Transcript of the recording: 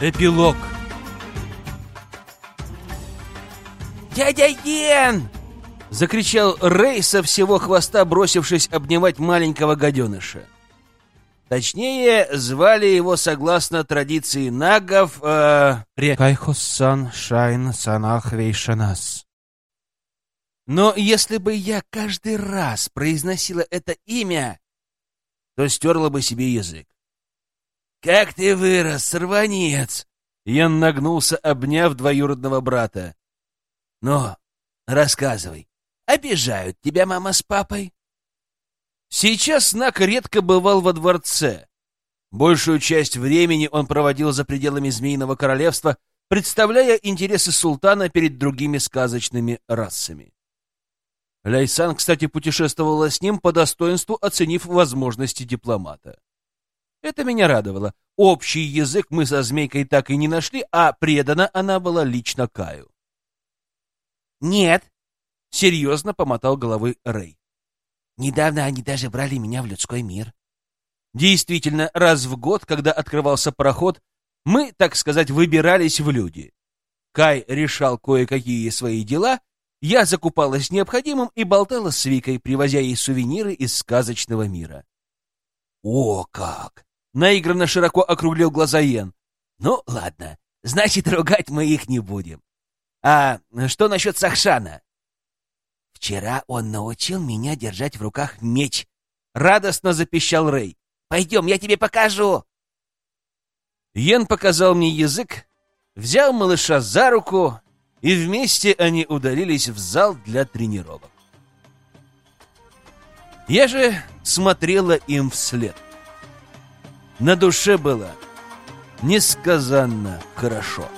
Эпилог «Дядя Йен!» — закричал Рэй со всего хвоста, бросившись обнимать маленького гаденыша. Точнее, звали его согласно традиции нагов... Э, Кайхос-сан Шайн Санах Вейшанас. Но если бы я каждый раз произносила это имя, то стерла бы себе язык. «Как ты вырос, сорванец!» Ян нагнулся, обняв двоюродного брата. «Ну, рассказывай, обижают тебя мама с папой?» Сейчас Нак редко бывал во дворце. Большую часть времени он проводил за пределами Змеиного Королевства, представляя интересы султана перед другими сказочными расами. Ляйсан, кстати, путешествовала с ним по достоинству, оценив возможности дипломата. Это меня радовало. Общий язык мы со Змейкой так и не нашли, а предана она была лично Каю. «Нет», — серьезно помотал головой Рэй. Недавно они даже брали меня в людской мир. Действительно, раз в год, когда открывался пароход, мы, так сказать, выбирались в люди. Кай решал кое-какие свои дела, я закупалась необходимым и болтала с Викой, привозя ей сувениры из сказочного мира. «О, как!» — наигранно широко округлил глаза Йен. «Ну, ладно, значит, ругать мы их не будем. А что насчет Сахшана?» Вчера он научил меня держать в руках меч. Радостно запищал Рэй. Пойдем, я тебе покажу. Йен показал мне язык, взял малыша за руку, и вместе они удалились в зал для тренировок. Я же смотрела им вслед. На душе было несказанно хорошо.